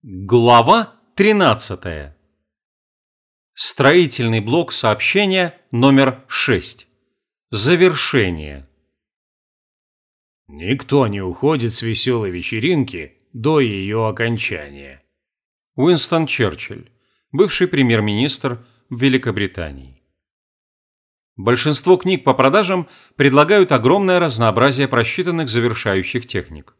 Глава 13. Строительный блок сообщения номер 6. Завершение. Никто не уходит с веселой вечеринки до ее окончания. Уинстон Черчилль, бывший премьер-министр Великобритании. Большинство книг по продажам предлагают огромное разнообразие просчитанных завершающих техник.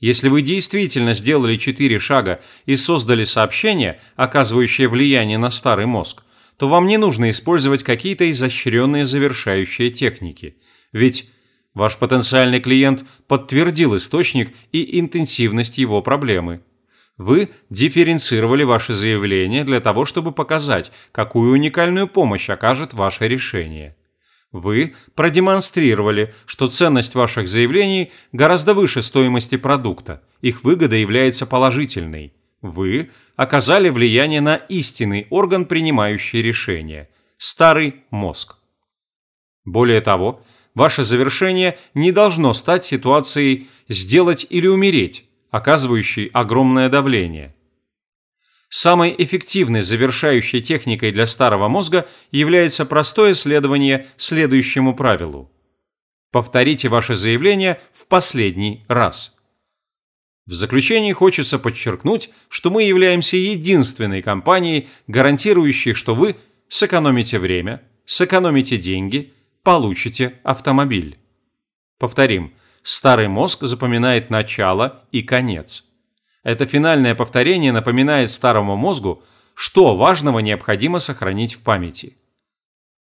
Если вы действительно сделали четыре шага и создали сообщение, оказывающее влияние на старый мозг, то вам не нужно использовать какие-то изощренные завершающие техники. Ведь ваш потенциальный клиент подтвердил источник и интенсивность его проблемы. Вы дифференцировали ваше заявление для того, чтобы показать, какую уникальную помощь окажет ваше решение. Вы продемонстрировали, что ценность ваших заявлений гораздо выше стоимости продукта, их выгода является положительной. Вы оказали влияние на истинный орган, принимающий решения – старый мозг. Более того, ваше завершение не должно стать ситуацией «сделать или умереть», оказывающей огромное давление – Самой эффективной завершающей техникой для старого мозга является простое следование следующему правилу. Повторите ваше заявление в последний раз. В заключении хочется подчеркнуть, что мы являемся единственной компанией, гарантирующей, что вы сэкономите время, сэкономите деньги, получите автомобиль. Повторим, старый мозг запоминает начало и конец. Это финальное повторение напоминает старому мозгу, что важного необходимо сохранить в памяти.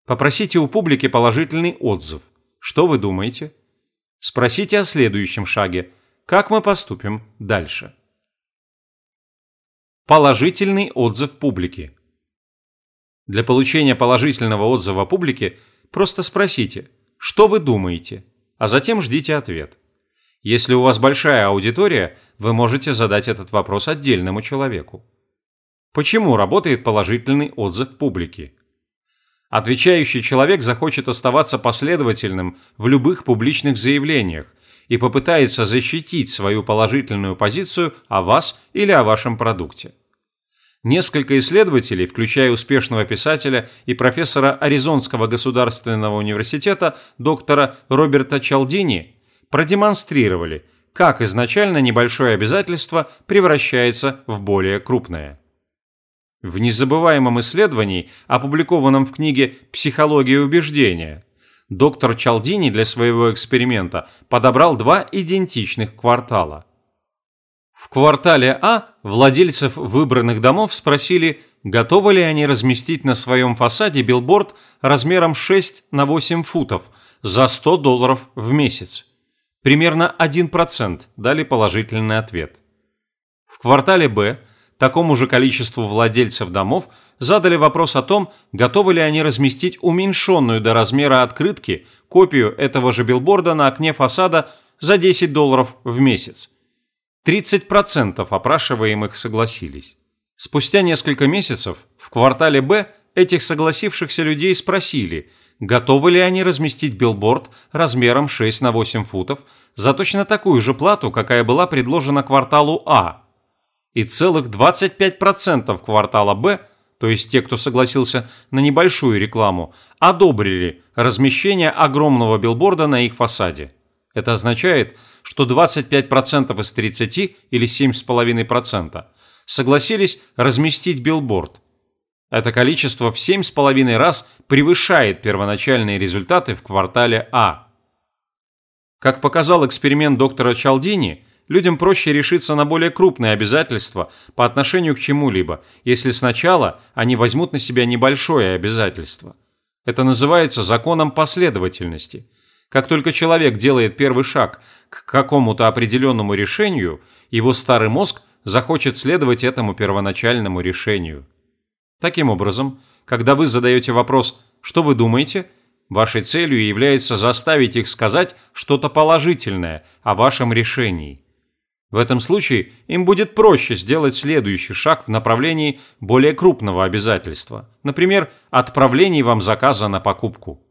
Попросите у публики положительный отзыв. Что вы думаете? Спросите о следующем шаге. Как мы поступим дальше? Положительный отзыв публики. Для получения положительного отзыва публики просто спросите, что вы думаете, а затем ждите ответ. Если у вас большая аудитория, вы можете задать этот вопрос отдельному человеку. Почему работает положительный отзыв публики? Отвечающий человек захочет оставаться последовательным в любых публичных заявлениях и попытается защитить свою положительную позицию о вас или о вашем продукте. Несколько исследователей, включая успешного писателя и профессора Аризонского государственного университета доктора Роберта Чалдини, продемонстрировали, как изначально небольшое обязательство превращается в более крупное. В незабываемом исследовании, опубликованном в книге «Психология убеждения», доктор Чалдини для своего эксперимента подобрал два идентичных квартала. В квартале А владельцев выбранных домов спросили, готовы ли они разместить на своем фасаде билборд размером 6 на 8 футов за 100 долларов в месяц. Примерно 1% дали положительный ответ. В квартале Б такому же количеству владельцев домов задали вопрос о том, готовы ли они разместить уменьшенную до размера открытки копию этого же билборда на окне фасада за 10 долларов в месяц. 30% опрашиваемых согласились. Спустя несколько месяцев в квартале Б этих согласившихся людей спросили – готовы ли они разместить билборд размером 6 на 8 футов за точно такую же плату, какая была предложена кварталу А. И целых 25% квартала Б, то есть те, кто согласился на небольшую рекламу, одобрили размещение огромного билборда на их фасаде. Это означает, что 25% из 30 или 7,5% согласились разместить билборд, это количество в 7,5 раз превышает первоначальные результаты в квартале А. Как показал эксперимент доктора Чалдини, людям проще решиться на более крупные обязательства по отношению к чему-либо, если сначала они возьмут на себя небольшое обязательство. Это называется законом последовательности. Как только человек делает первый шаг к какому-то определенному решению, его старый мозг захочет следовать этому первоначальному решению. Таким образом, когда вы задаете вопрос «что вы думаете?», вашей целью является заставить их сказать что-то положительное о вашем решении. В этом случае им будет проще сделать следующий шаг в направлении более крупного обязательства, например, отправление вам заказа на покупку.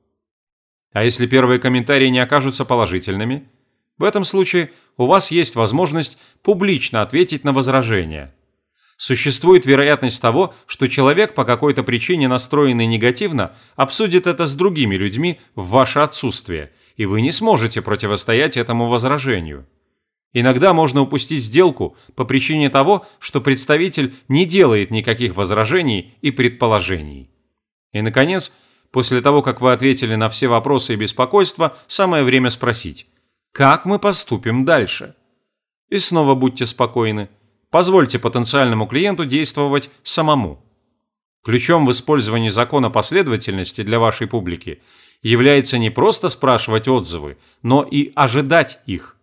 А если первые комментарии не окажутся положительными? В этом случае у вас есть возможность публично ответить на возражения – Существует вероятность того, что человек по какой-то причине настроенный негативно обсудит это с другими людьми в ваше отсутствие, и вы не сможете противостоять этому возражению. Иногда можно упустить сделку по причине того, что представитель не делает никаких возражений и предположений. И, наконец, после того, как вы ответили на все вопросы и беспокойства, самое время спросить, как мы поступим дальше? И снова будьте спокойны – Позвольте потенциальному клиенту действовать самому. Ключом в использовании закона последовательности для вашей публики является не просто спрашивать отзывы, но и ожидать их.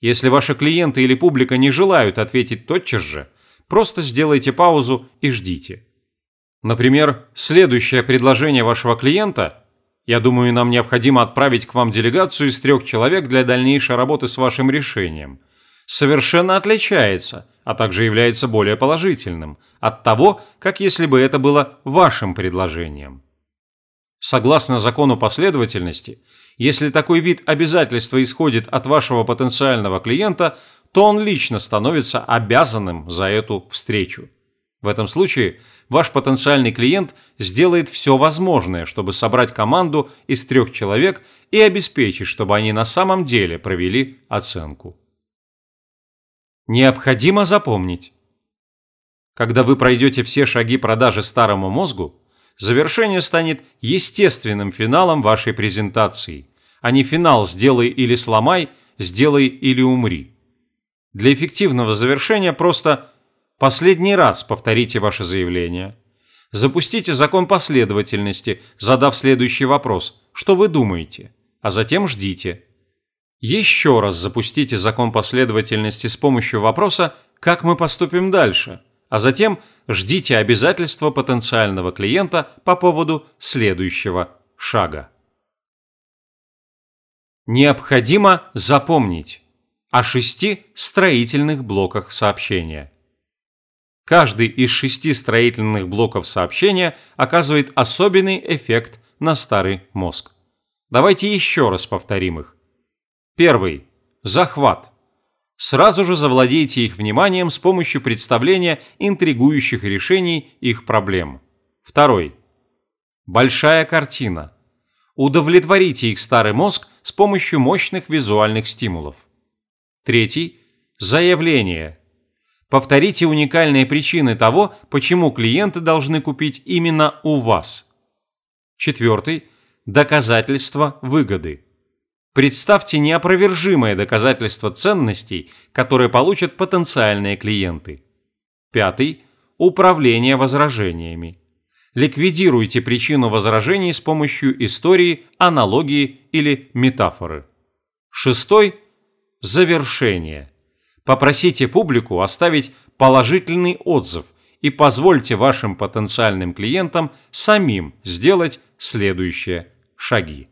Если ваши клиенты или публика не желают ответить тотчас же, просто сделайте паузу и ждите. Например, следующее предложение вашего клиента «Я думаю, нам необходимо отправить к вам делегацию из трех человек для дальнейшей работы с вашим решением» совершенно отличается – а также является более положительным от того, как если бы это было вашим предложением. Согласно закону последовательности, если такой вид обязательства исходит от вашего потенциального клиента, то он лично становится обязанным за эту встречу. В этом случае ваш потенциальный клиент сделает все возможное, чтобы собрать команду из трех человек и обеспечить, чтобы они на самом деле провели оценку. Необходимо запомнить. Когда вы пройдете все шаги продажи старому мозгу, завершение станет естественным финалом вашей презентации, а не финал «сделай или сломай», «сделай или умри». Для эффективного завершения просто последний раз повторите ваше заявление. Запустите закон последовательности, задав следующий вопрос «Что вы думаете?», а затем ждите – еще раз запустите закон последовательности с помощью вопроса «Как мы поступим дальше?», а затем ждите обязательства потенциального клиента по поводу следующего шага. Необходимо запомнить о шести строительных блоках сообщения. Каждый из шести строительных блоков сообщения оказывает особенный эффект на старый мозг. Давайте еще раз повторим их. Первый. Захват. Сразу же завладейте их вниманием с помощью представления интригующих решений их проблем. Второй. Большая картина. Удовлетворите их старый мозг с помощью мощных визуальных стимулов. Третий. Заявление. Повторите уникальные причины того, почему клиенты должны купить именно у вас. Четвертый. Доказательство выгоды. Представьте неопровержимое доказательство ценностей, которые получат потенциальные клиенты. Пятый – управление возражениями. Ликвидируйте причину возражений с помощью истории, аналогии или метафоры. Шестой – завершение. Попросите публику оставить положительный отзыв и позвольте вашим потенциальным клиентам самим сделать следующие шаги.